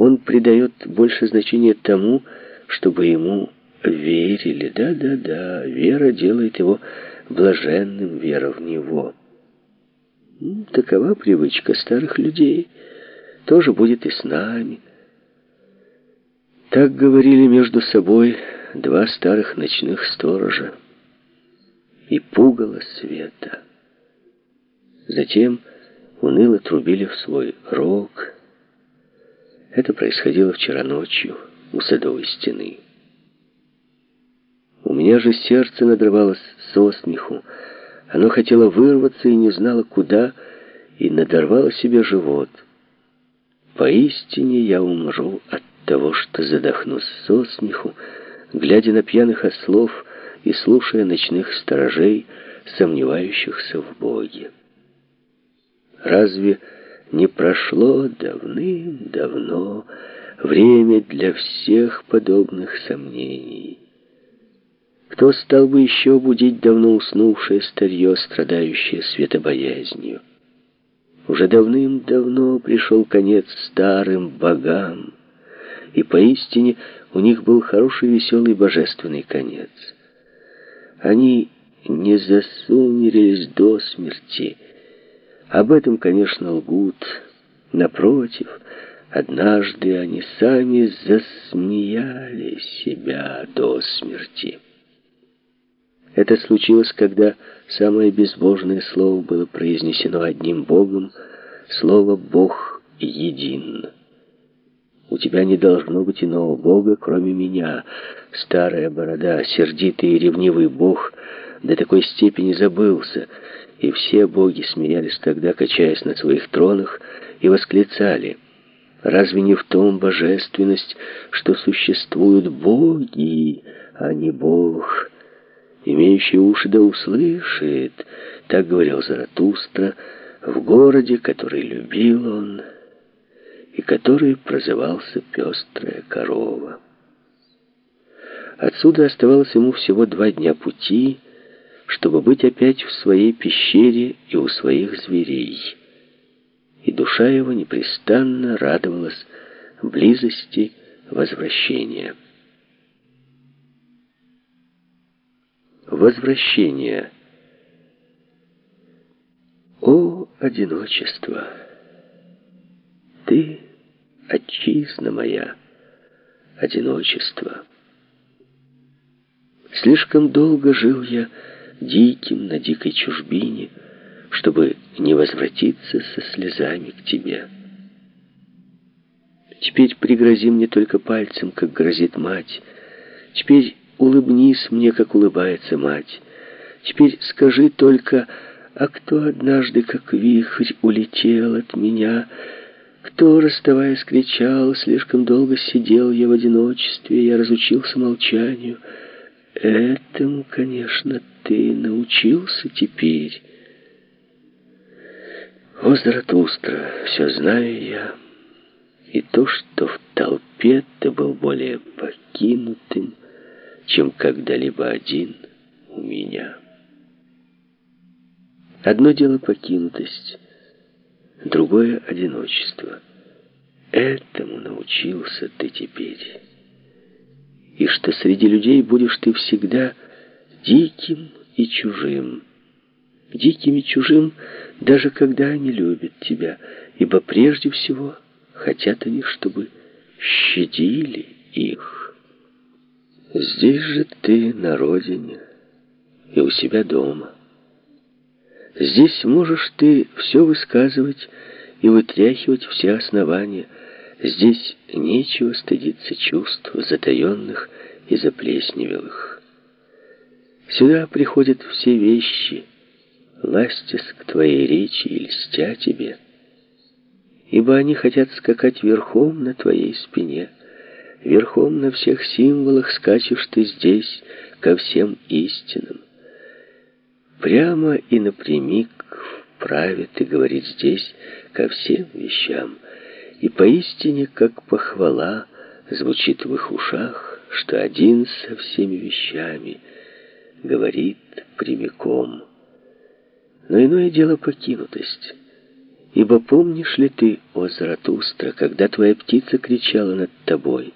Он придает больше значения тому, чтобы ему верили. Да-да-да, вера делает его блаженным, вера в него. Такова привычка старых людей. Тоже будет и с нами. Так говорили между собой два старых ночных сторожа и пугало света. Затем уныло трубили в свой рог. Это происходило вчера ночью у садовой стены. У меня же сердце надрывалось со смеху. Оно хотело вырваться и не знало куда, и надорвало себе живот. Поистине я умру от того, что задохнусь со смеху, глядя на пьяных ослов и слушая ночных сторожей, сомневающихся в Боге. Разве не прошло давным-давно время для всех подобных сомнений? Кто стал бы еще будить давно уснувшее старье, страдающее светобоязнью? Уже давным-давно пришел конец старым богам, и поистине у них был хороший, веселый, божественный конец. Они не засунерились до смерти. Об этом, конечно, лгут. Напротив, однажды они сами засмеяли себя до смерти. Это случилось, когда самое безбожное слово было произнесено одним Богом, слово «Бог един». У тебя не должно быть иного Бога, кроме меня. Старая борода, сердитый и ревнивый Бог до такой степени забылся, и все боги смеялись тогда, качаясь на своих тронах, и восклицали «Разве не в том божественность, что существуют боги, а не Бог?» Имеющий уши да услышит, так говорил Заратустра, в городе, который любил он, и который прозывался «Пестрая корова». Отсюда оставалось ему всего два дня пути, чтобы быть опять в своей пещере и у своих зверей. И душа его непрестанно радовалась близости возвращения. Возвращение. О, одиночество! Ты, отчизна моя, одиночество. Слишком долго жил я диким на дикой чужбине, чтобы не возвратиться со слезами к тебе. Теперь пригрози мне только пальцем, как грозит мать. Теперь улыбнись мне, как улыбается мать. Теперь скажи только, а кто однажды, как вихрь, улетел от меня, кто, расставаясь, кричал, слишком долго сидел я в одиночестве, я разучился молчанию. Этому, конечно, ты научился теперь. О, Заратустра, все знаю я, и то, что в толпе ты был более покинутым, чем когда-либо один у меня. Одно дело покинутость, другое — одиночество. Этому научился ты теперь. И что среди людей будешь ты всегда диким и чужим. Диким и чужим, даже когда они любят тебя, ибо прежде всего хотят они, чтобы щадили их. Здесь же ты на родине и у себя дома. Здесь можешь ты все высказывать и вытряхивать все основания. Здесь нечего стыдиться чувств затаенных и заплесневелых. Сюда приходят все вещи, ластясь к твоей речи и льстя тебе, ибо они хотят скакать верхом на твоей спине, Верхом на всех символах скачешь ты здесь ко всем истинам. Прямо и напрямик вправе ты говорить здесь ко всем вещам. И поистине, как похвала, звучит в их ушах, что один со всеми вещами говорит прямиком. Но иное дело покинутость. Ибо помнишь ли ты, о Заратустра, когда твоя птица кричала над тобой,